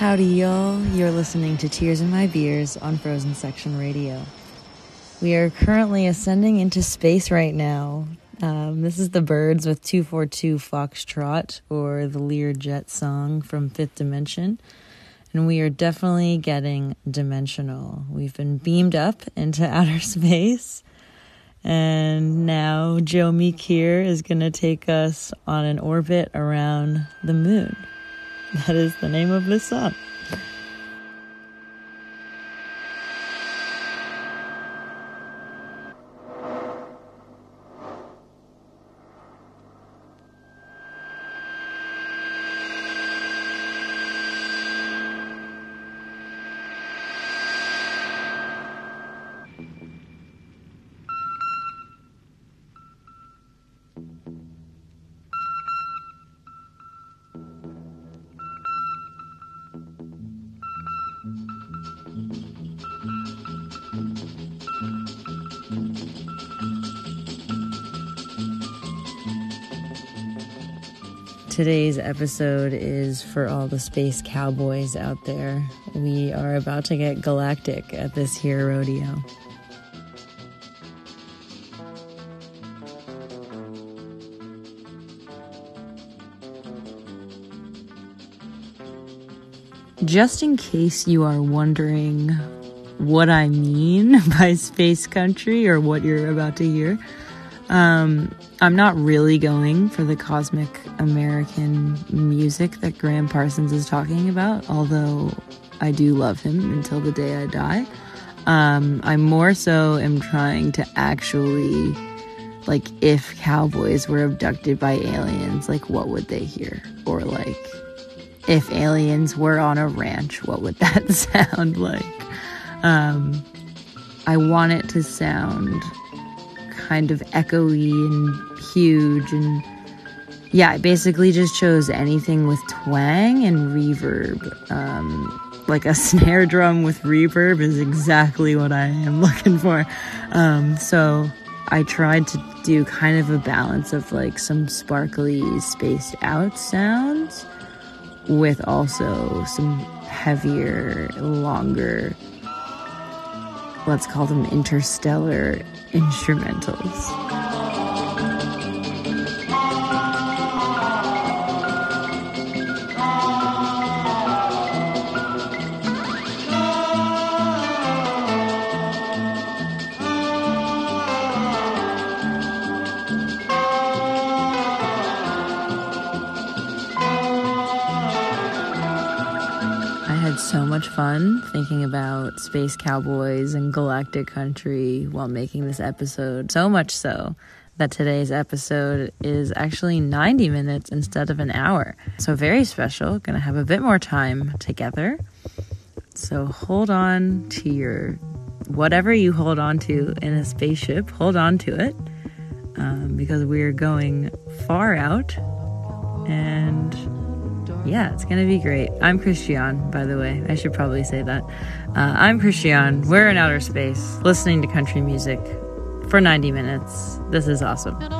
Howdy, y'all. You're listening to Tears in My Beers on Frozen Section Radio. We are currently ascending into space right now. Um, this is the Byrds with 242 Foxtrot, or the Learjet song from Fifth Dimension. And we are definitely getting dimensional. We've been beamed up into outer space. And now Joe Meek here is going to take us on an orbit around the moon. That is the name of this Today's episode is for all the space cowboys out there. We are about to get galactic at this here rodeo. Just in case you are wondering what I mean by space country or what you're about to hear, um, I'm not really going for the cosmic American music that Gram Parsons is talking about, although I do love him until the day I die. Um, I more so am trying to actually, like, if cowboys were abducted by aliens, like, what would they hear? Or, like, if aliens were on a ranch, what would that sound like? Um, I want it to sound kind of echoey and huge and yeah, I basically just chose anything with twang and reverb. Um, like a snare drum with reverb is exactly what I am looking for. Um, so I tried to do kind of a balance of like some sparkly spaced out sounds with also some heavier, longer, let's call them interstellar instrumentals. Much fun thinking about space cowboys and galactic country while making this episode. So much so that today's episode is actually 90 minutes instead of an hour. So, very special. Gonna have a bit more time together. So hold on to your whatever you hold on to in a spaceship, hold on to it um, because we're going far out. And yeah, it's going to be great. I'm Christian, by the way. I should probably say that. Uh, I'm Christian. We're in outer space listening to country music for 90 minutes. This is awesome.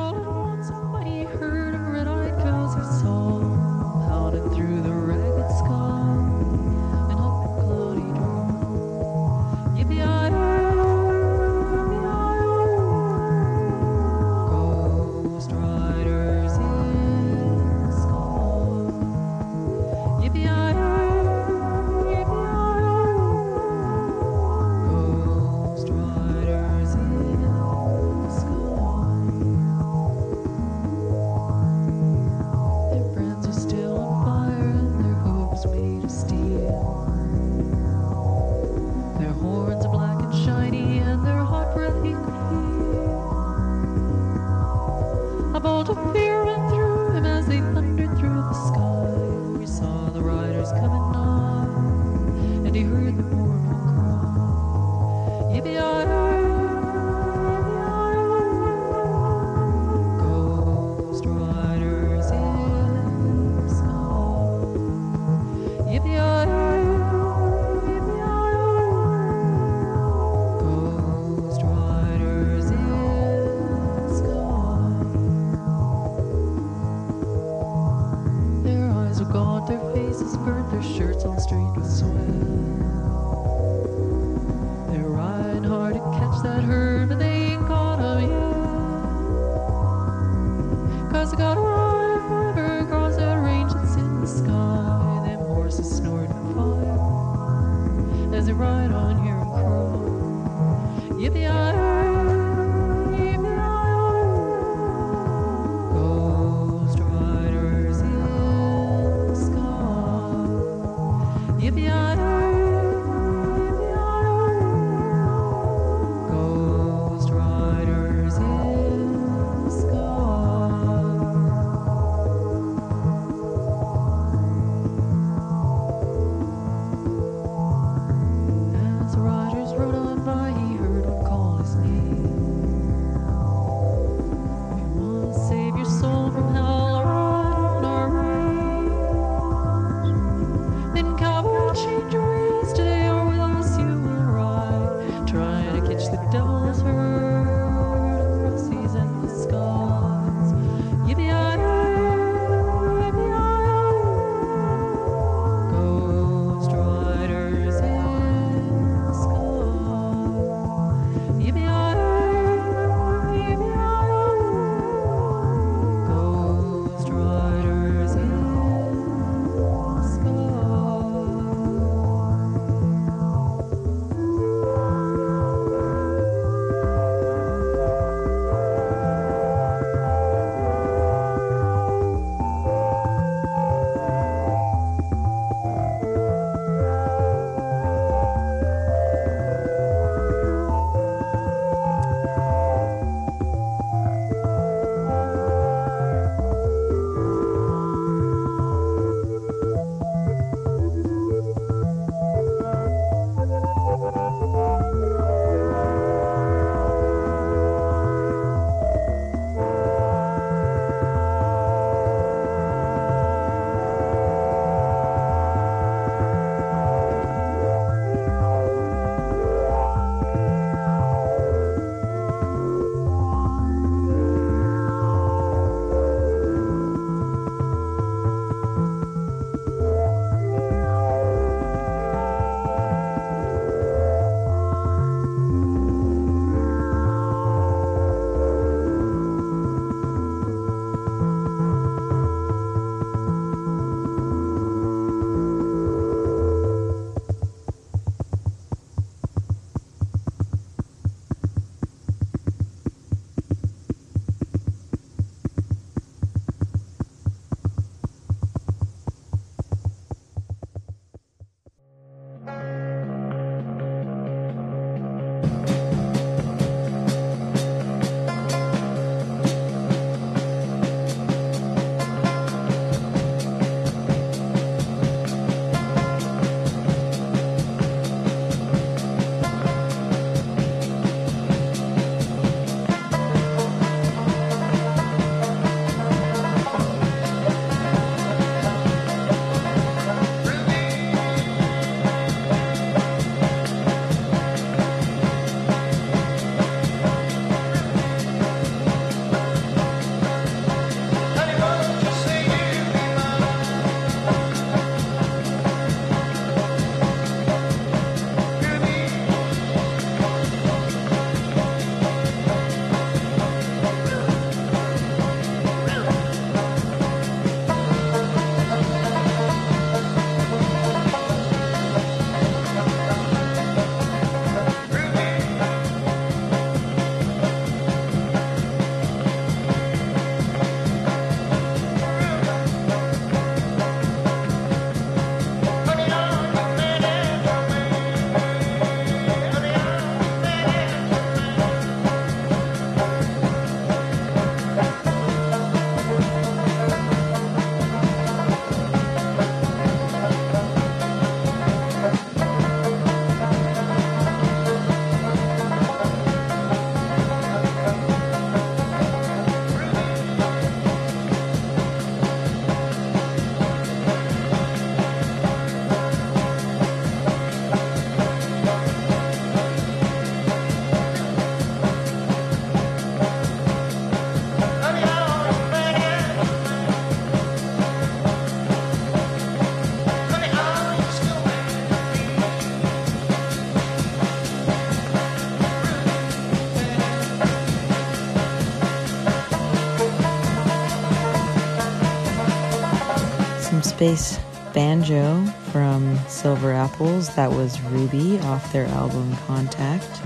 space banjo from Silver Apples. That was Ruby off their album Contact.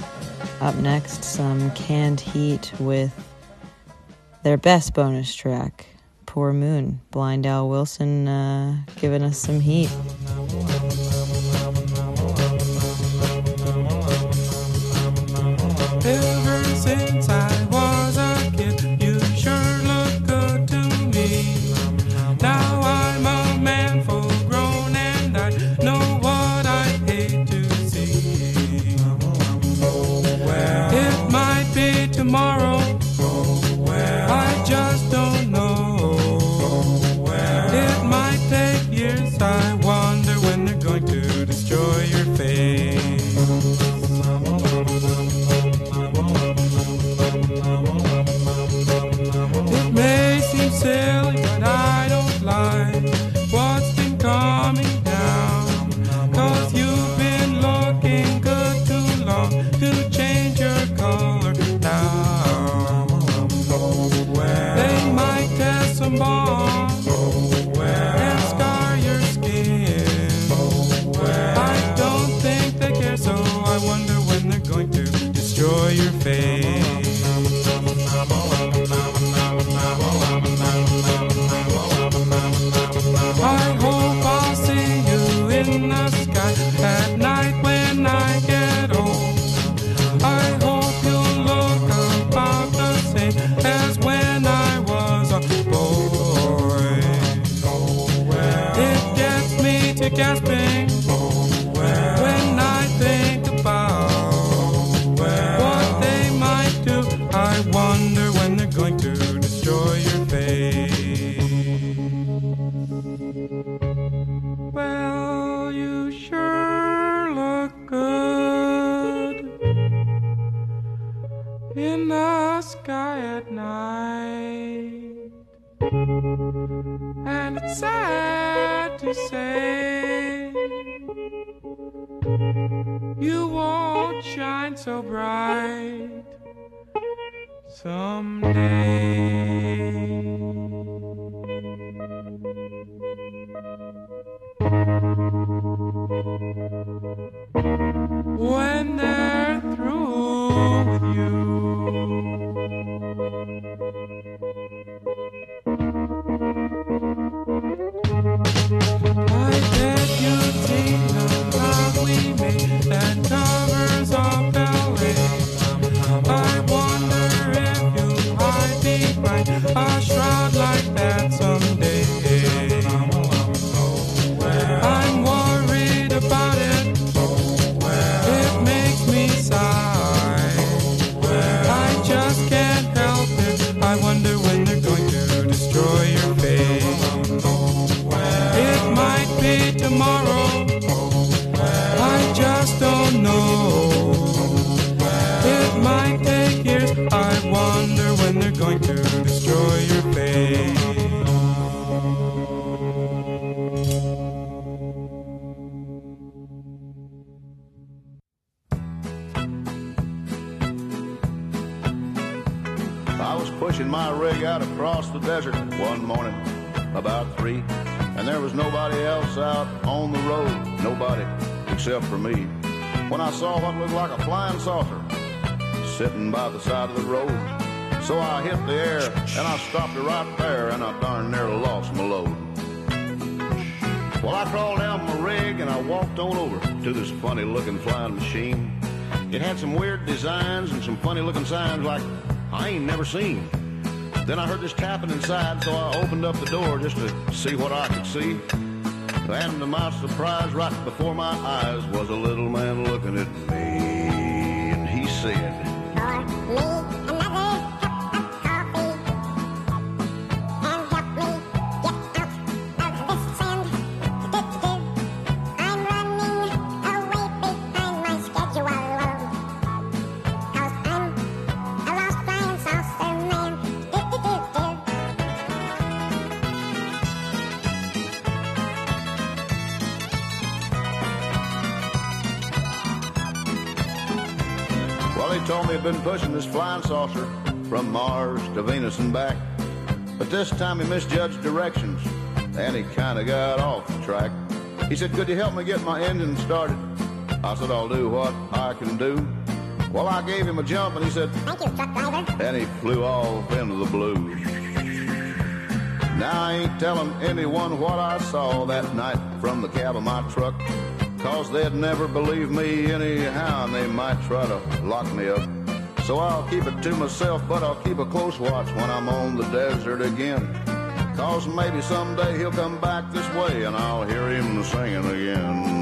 Up next, some Canned Heat with their best bonus track, Poor Moon. Blind Owl Wilson uh, giving us some heat. Some. ever seen. Then I heard this tapping inside, so I opened up the door just to see what I could see. And to my surprise, right before my eyes was a little man looking at me, and he said, told me he'd been pushing this flying saucer from Mars to Venus and back. But this time he misjudged directions and he kind of got off the track. He said, Could you help me get my engine started? I said, I'll do what I can do. Well, I gave him a jump and he said, Thank you, truck driver. And he flew off into the blue. Now I ain't telling anyone what I saw that night from the cab of my truck. Cause they'd never believe me anyhow, and they might try to lock me up. So I'll keep it to myself, but I'll keep a close watch when I'm on the desert again. Cause maybe someday he'll come back this way, and I'll hear him singing again.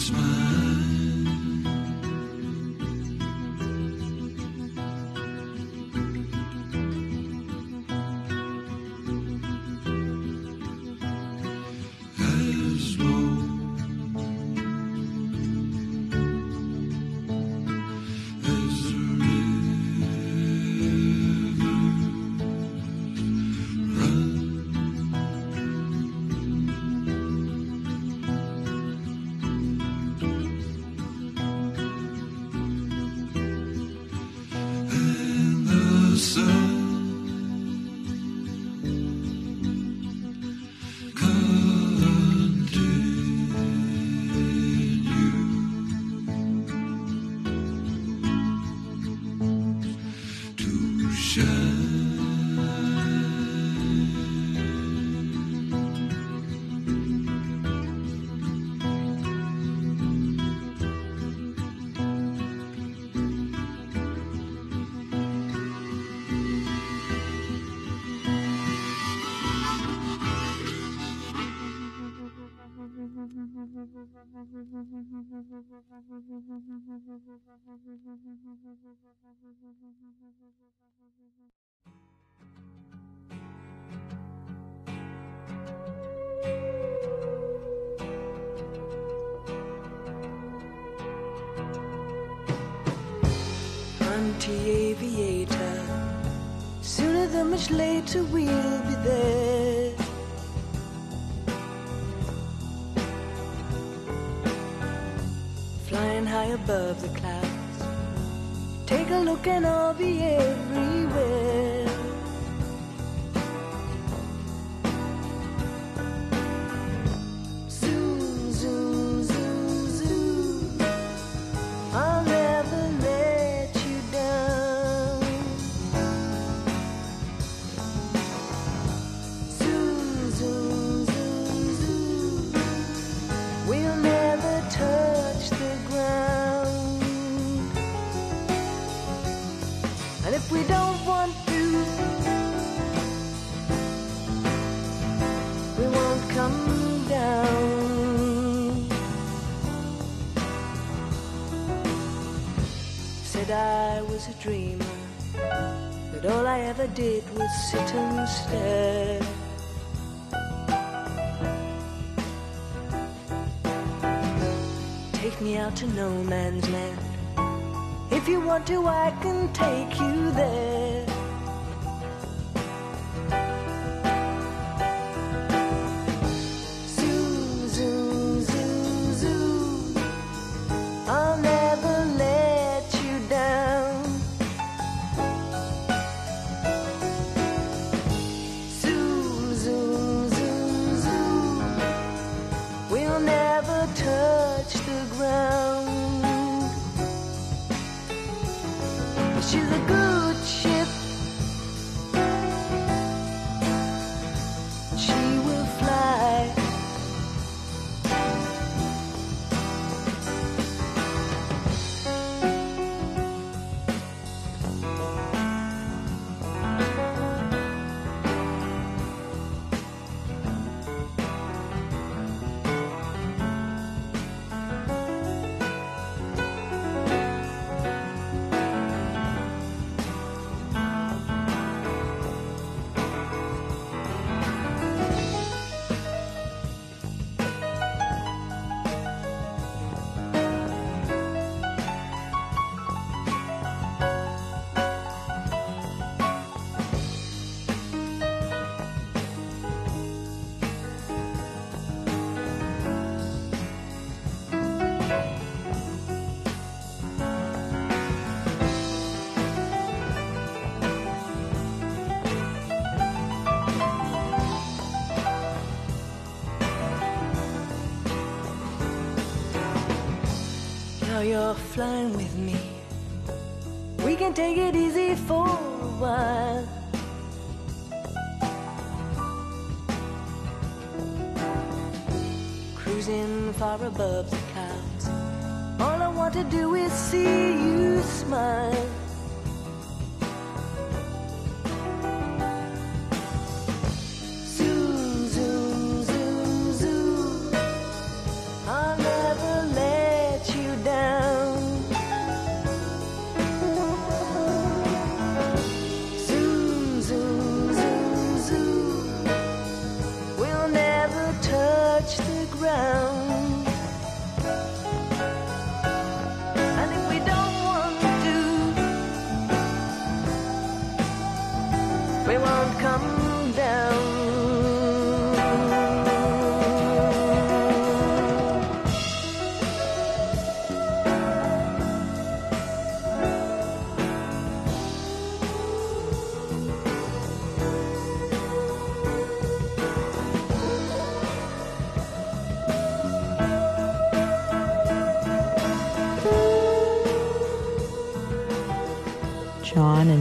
And much later we'll be there. Flying high above the clouds. Take a look and I'll be everywhere. Dreamer, that all I ever did was sit and stare. Take me out to no man's land. If you want to, I can take you there. flying with me. We can take it easy for a while. Cruising far above the clouds. All I want to do is see you smile.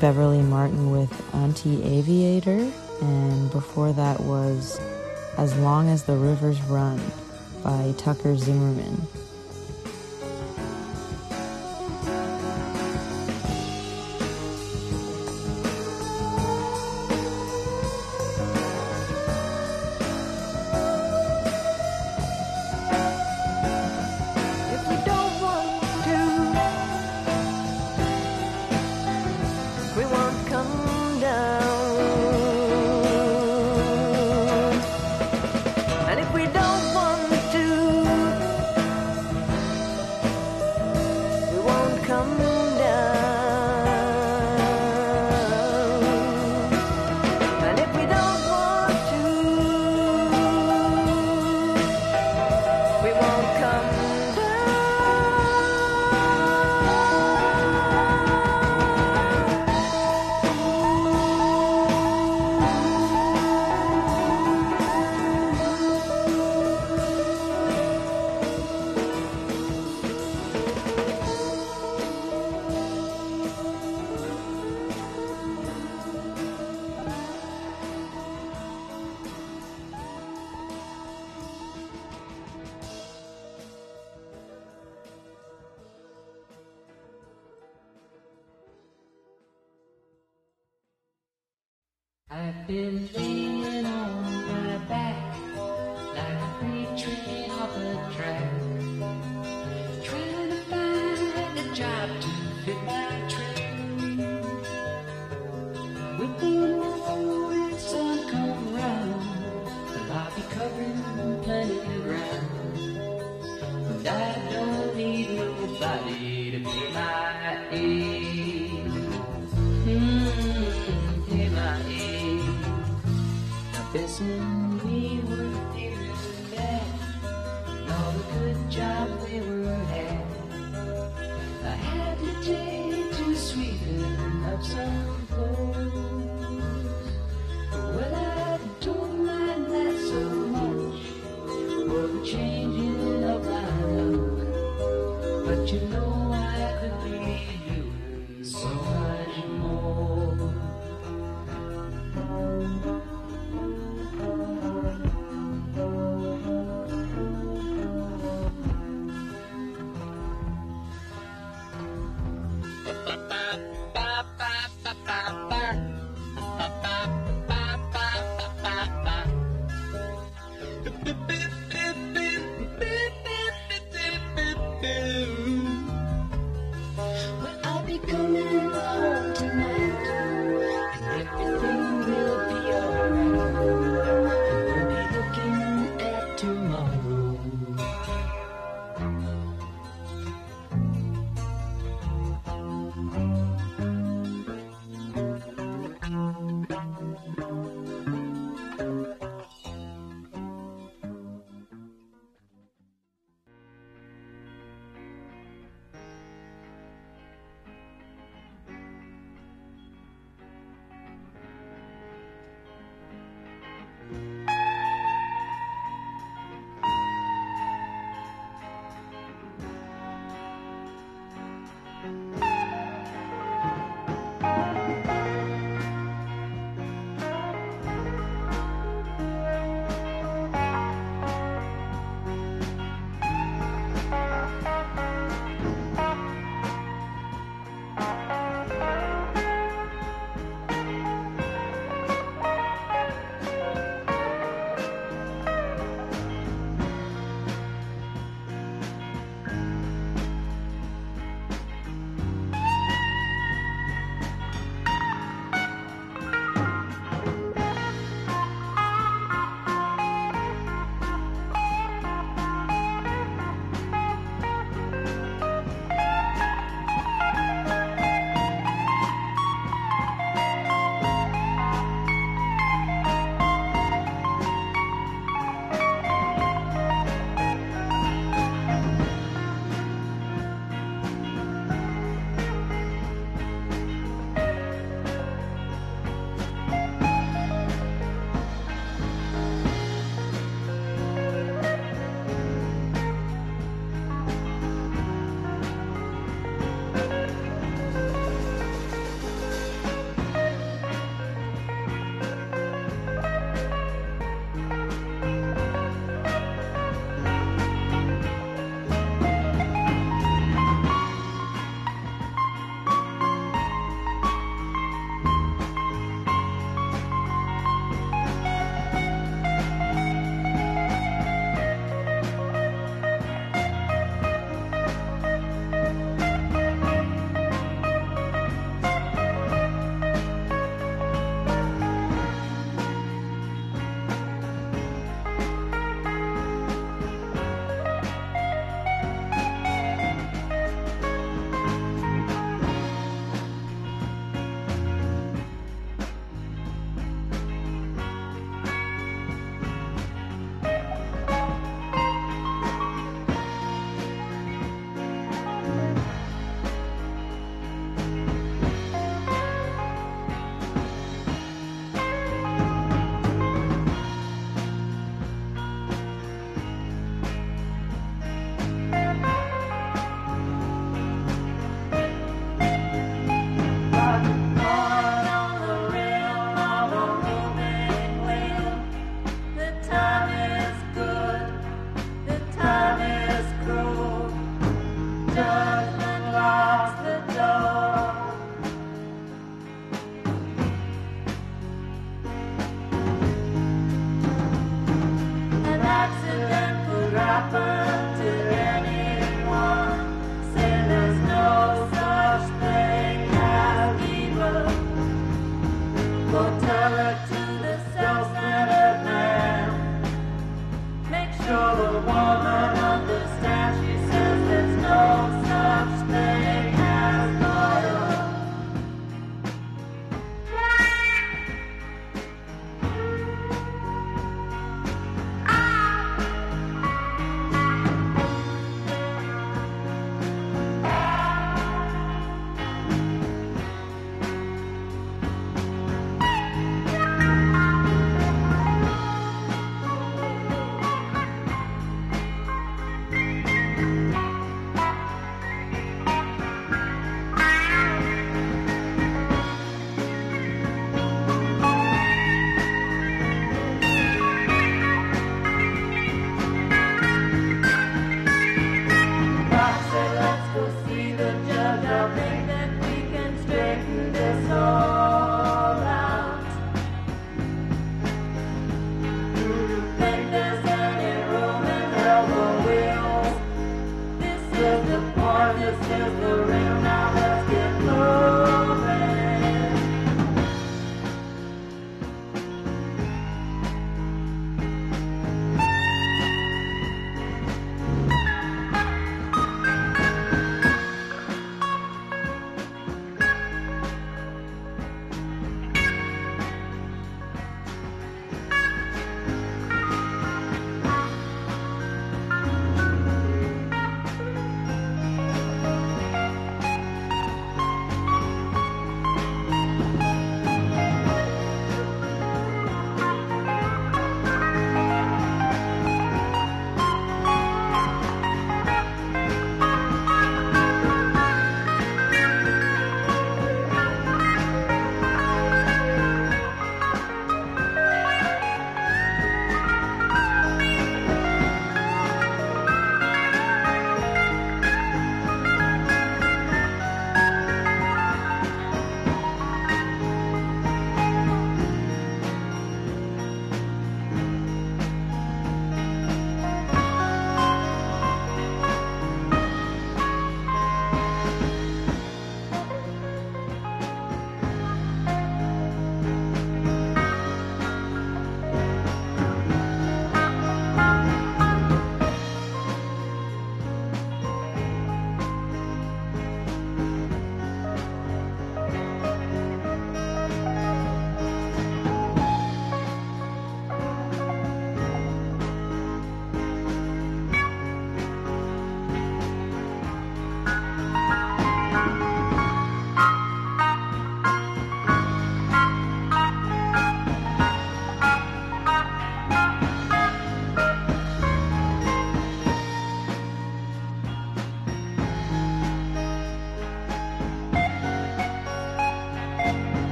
Beverley Martyn with Auntie Aviator, and before that was As Long as the Rivers Run by Tucker Zimmerman.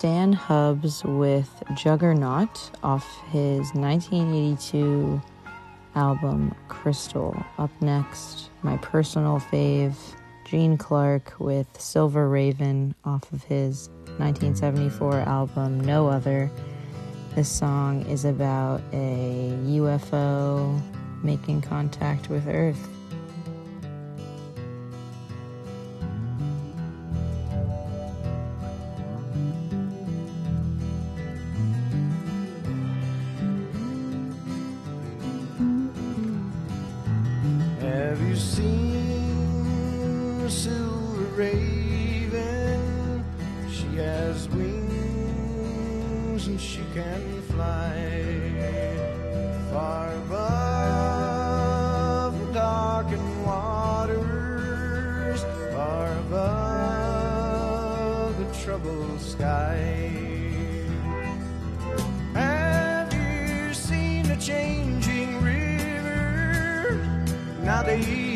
Stan Hubbs with Juggernaut off his 1982 album Crystal. Up next, my personal fave, Gene Clark with Silver Raven off of his 1974 album No Other. This song is about a UFO making contact with Earth. you seen the silver raven? She has wings and she can fly far. how to.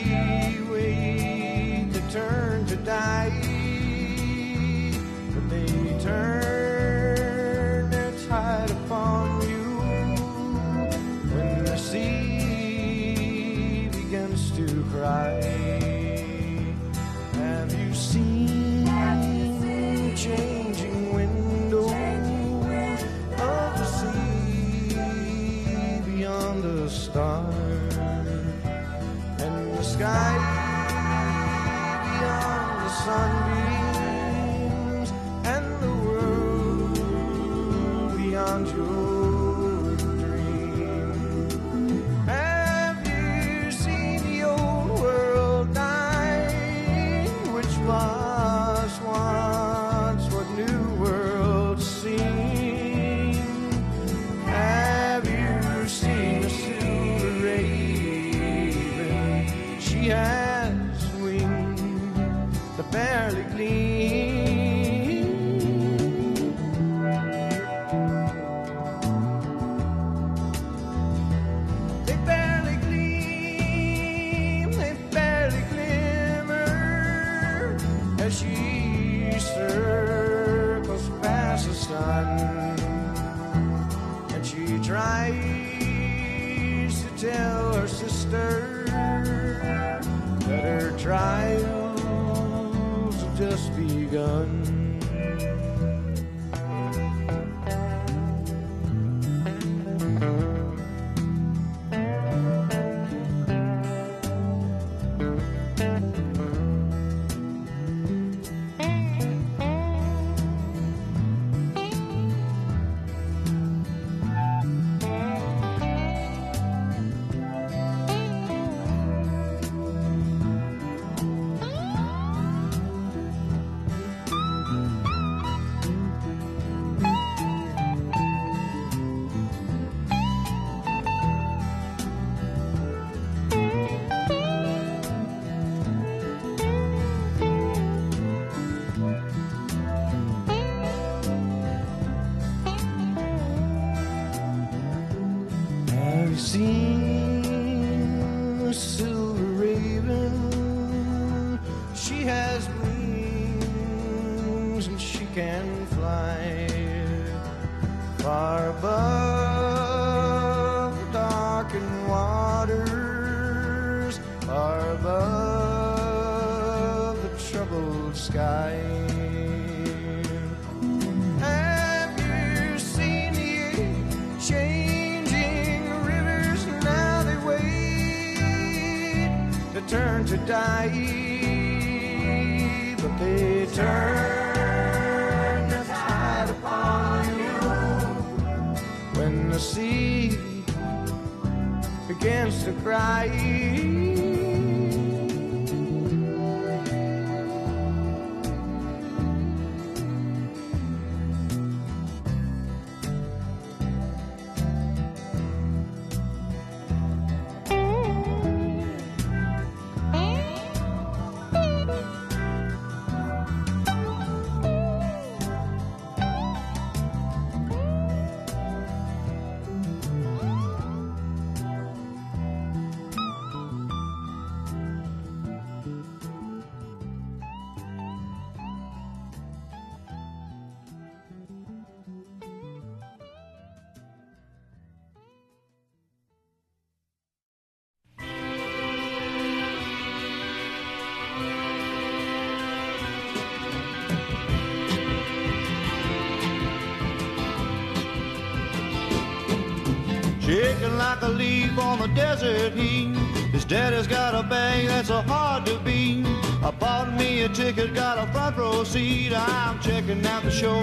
The desert heat. His daddy's got a bag that's a hard to beat. I bought me a ticket, got a front row seat. I'm checking out the show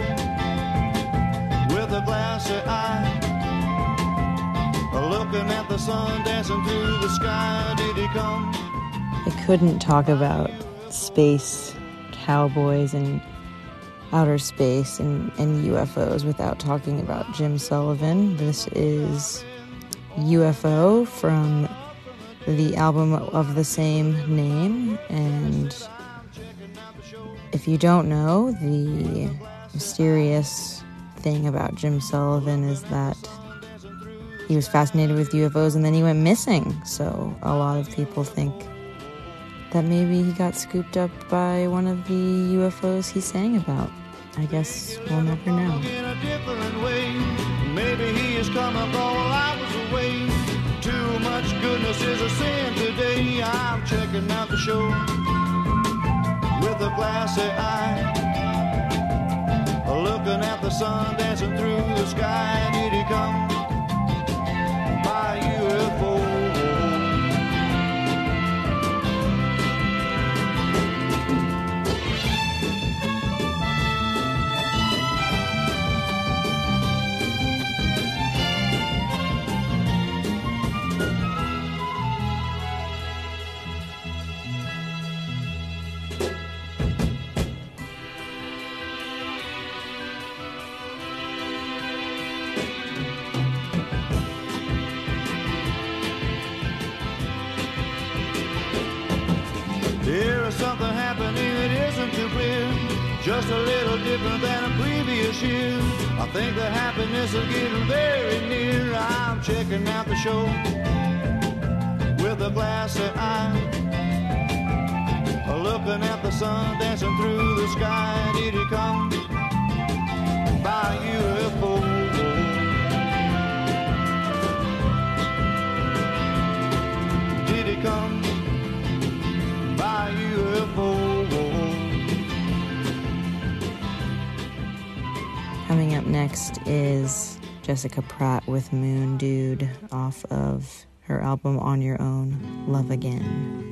with a glassy eye. Looking at the sun dancing through the sky. Did he come? I couldn't talk about space cowboys and outer space and, and UFOs without talking about Jim Sullivan. This is UFO from the album of the same name. And if you don't know, the mysterious thing about Jim Sullivan is that he was fascinated with UFOs and then he went missing. So a lot of people think that maybe he got scooped up by one of the UFOs he sang about. I guess we'll never know. Goodness is a sin today. I'm checking out the show with a glassy eye. Looking at the sun dancing through the sky. Did he come Just a little different than a previous year. I think the happiness is getting very near. I'm checking out the show with a glassy eye. Looking at the sun dancing through the sky. Did he come by UFO? Next is Jessica Pratt with Moon Dude off of her album On Your Own, Love Again.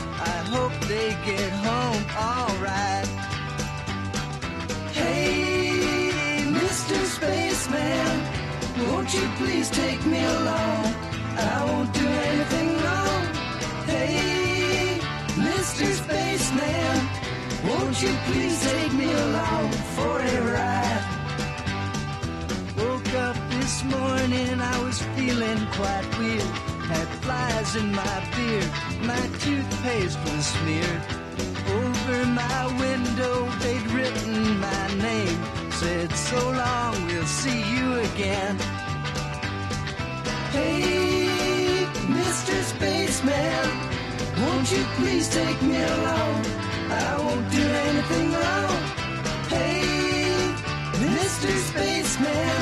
Hope they get home alright. Hey, Mr. Spaceman, won't you please take me along? I won't do anything wrong. Hey, Mr. Spaceman, won't you please take me along for a ride? Woke up this morning, I was feeling quite weird. Had flies in my beard, my toothpaste was smeared. Over my window, they'd written my name. Said, so long, we'll see you again. Hey, Mr. Spaceman, won't you please take me along? I won't do anything wrong. Hey, Mr. Spaceman,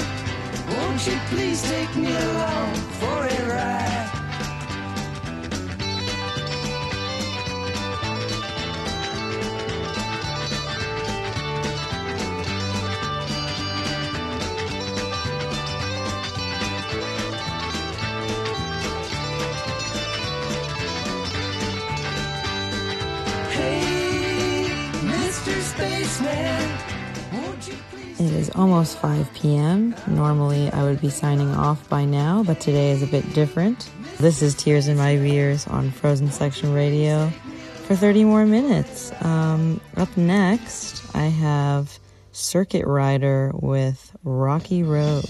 won't you please take me along for a ride? Almost 5 p.m. Normally I would be signing off by now, but today is a bit different. This is Tears in My Beers on Frozen Section Radio for 30 more minutes. Um, up next, I have Circuit Rider with Rocky Road.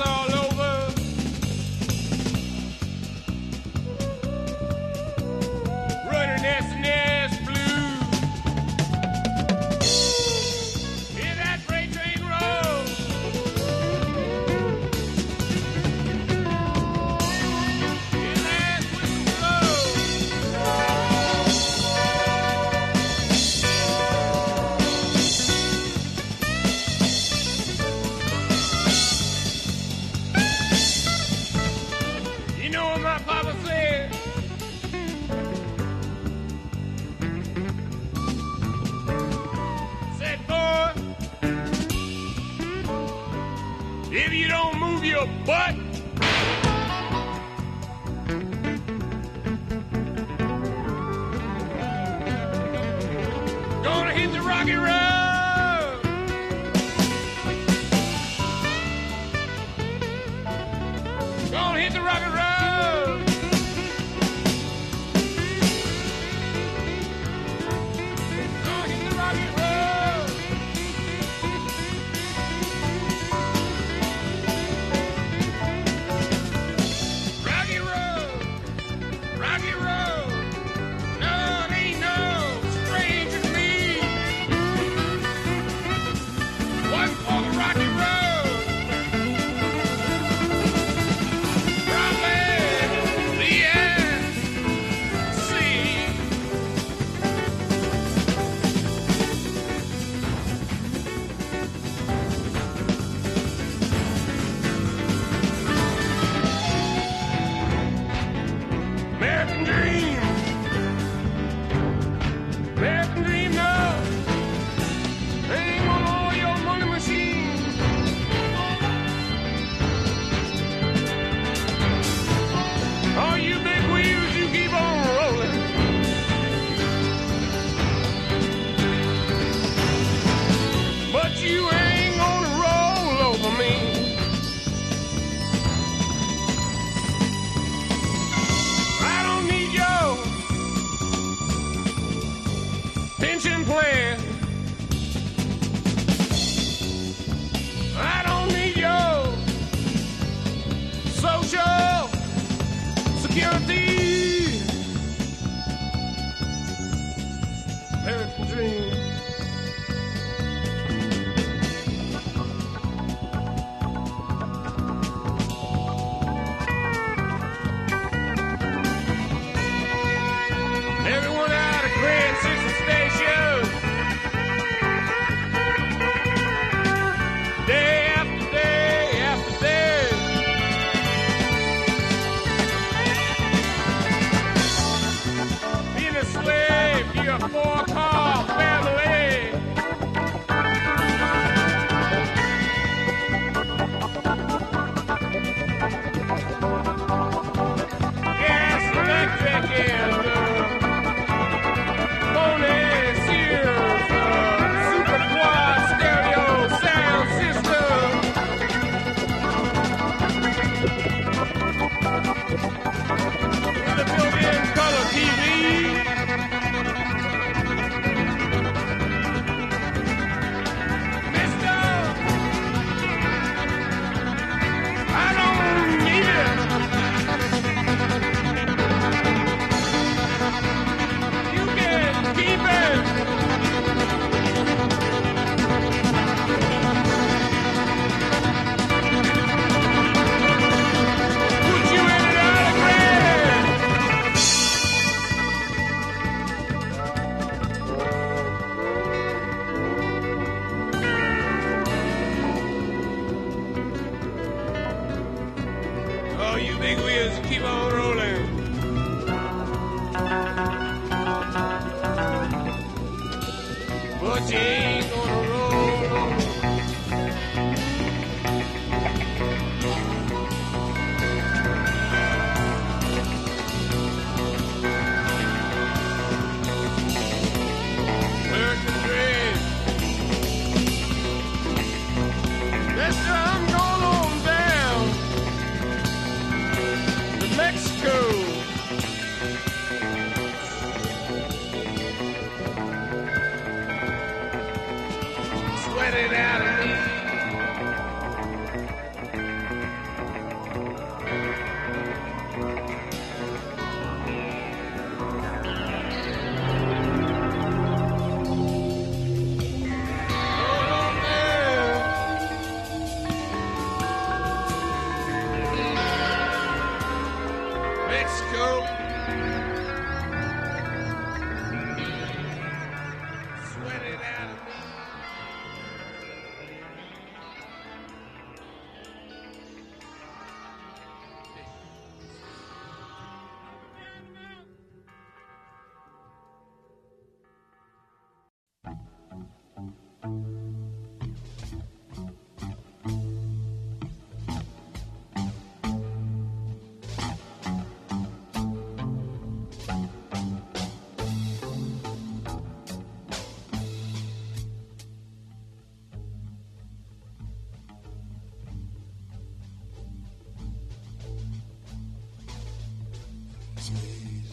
All over.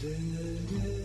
I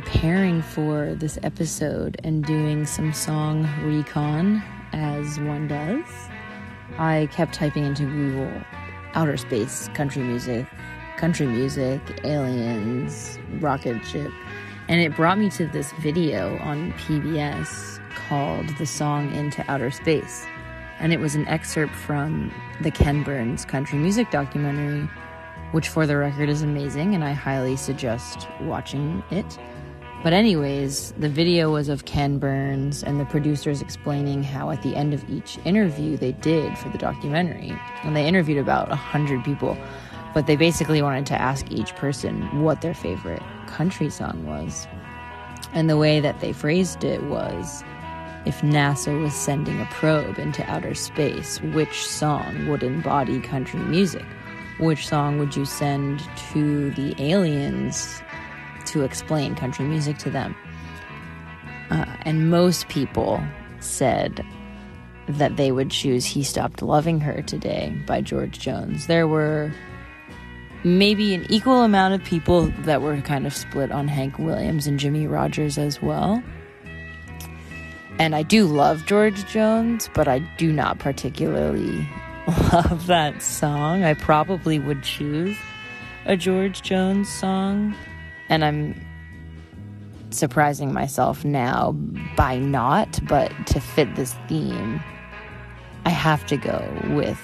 preparing for this episode and doing some song recon, as one does, I kept typing into Google outer space, country music, country music, aliens, rocket ship, and it brought me to this video on PBS called The Song Into Outer Space. And it was an excerpt from the Ken Burns country music documentary, which for the record is amazing, and I highly suggest watching it. But, anyways, the video was of Ken Burns and the producers explaining how at the end of each interview they did for the documentary, and they interviewed about 100 people, but they basically wanted to ask each person what their favorite country song was. And the way that they phrased it was if NASA was sending a probe into outer space, which song would embody country music? Which song would you send to the aliens to explain country music to them? Uh, and most people said that they would choose He Stopped Loving Her Today by George Jones. There were maybe an equal amount of people that were kind of split on Hank Williams and Jimmie Rodgers as well. And I do love George Jones, but I do not particularly love that song. I probably would choose a George Jones song. And I'm surprising myself now by not, but to fit this theme, I have to go with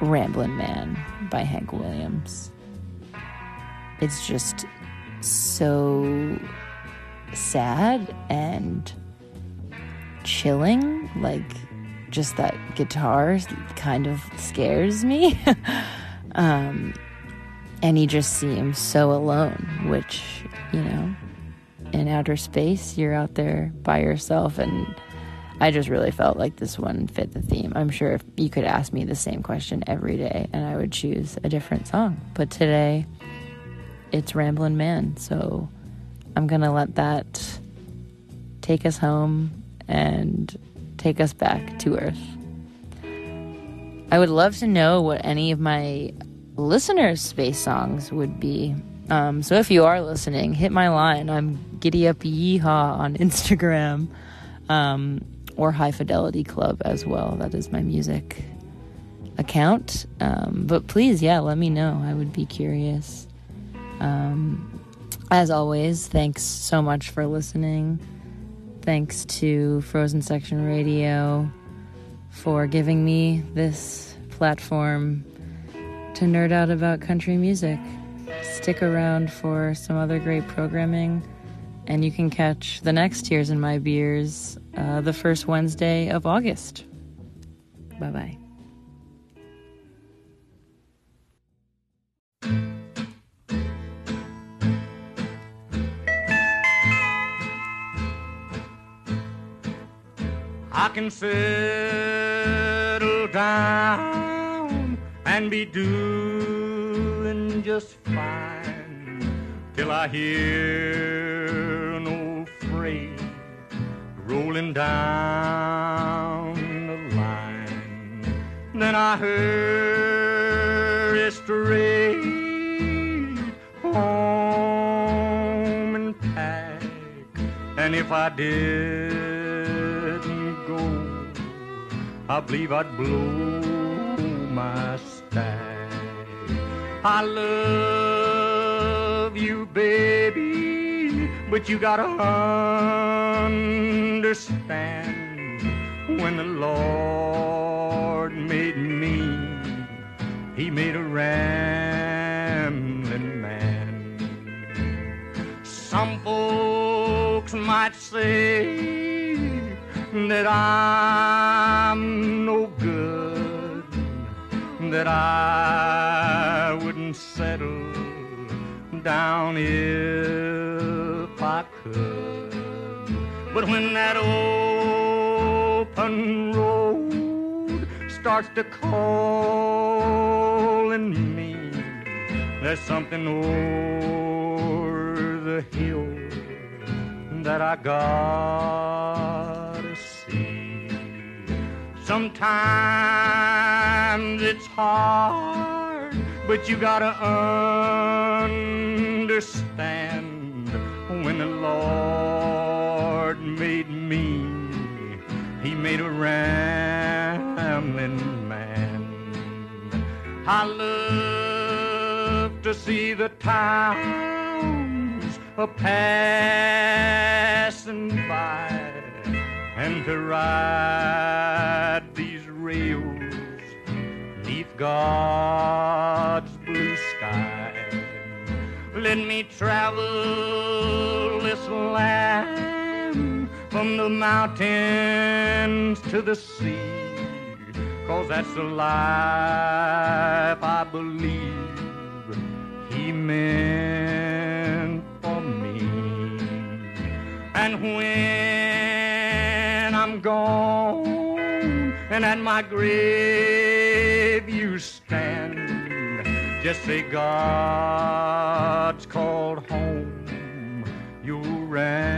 Ramblin' Man by Hank Williams. It's just so sad and chilling. Like, just that guitar kind of scares me. um, and he just seems so alone, which, you know, in outer space, you're out there by yourself. And I just really felt like this one fit the theme. I'm sure if you could ask me the same question every day and I would choose a different song. But today, it's Ramblin' Man. So I'm going to let that take us home and take us back to Earth. I would love to know what any of my listeners' space songs would be. Um, so if you are listening, hit my line. I'm Giddy Up Yeehaw on Instagram um, or High Fidelity Club as well. That is my music account. Um, but please, yeah, let me know. I would be curious. Um, as always, thanks so much for listening. Thanks to Frozen Section Radio for giving me this platform to nerd out about country music. Stick around for some other great programming, and you can catch the next Tears in My Beers uh, the first Wednesday of August. Bye bye. I can settle down and be doing just fine till I hear an old freight rolling down the line. Then I hurry straight home and pack, and if I didn't go, I believe I'd blow my. I love you, baby, but you gotta understand when the Lord made me, He made a rambling man. Some folks might say that I'm no good, that I settle down if I could. But when that open road starts to call in me, there's something over the hill that I gotta see. Sometimes it's hard, but you gotta understand when the Lord made me, He made a rambling man. I love to see the towns a passing by and to ride these rails. God's blue sky. Let me travel this land from the mountains to the sea. Cause that's the life I believe he meant for me. And when I'm gone and at my grave you stand. Just say God's called home, you rambling